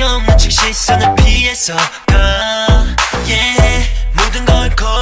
쓸데없는 직시선을 피해서 가 yeah. 예, 모든 걸 걸.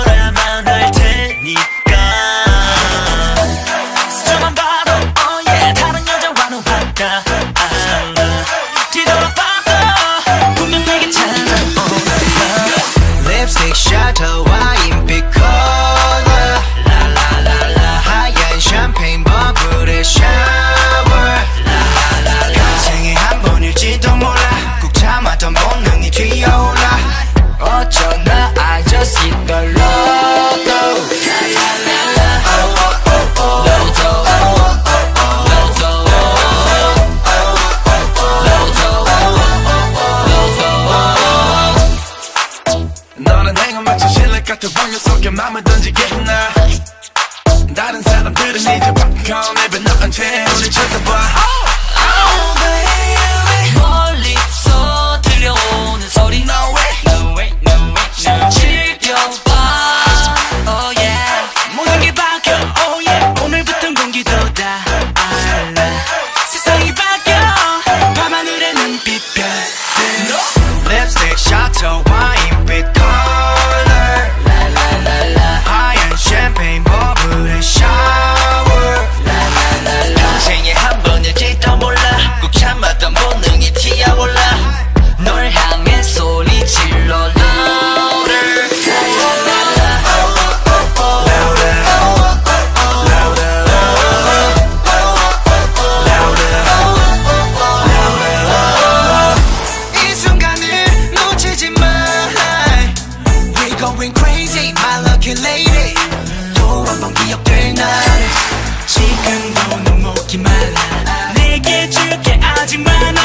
같은 방역 속에 맘을 던지겠나? 다른 사람들은 이제 팝콘 앱에 넣은 채 우리 쳐다봐. 또 한 번 기억될 날 지금도 눈 먹기만 해 내게 줄게 아직 많아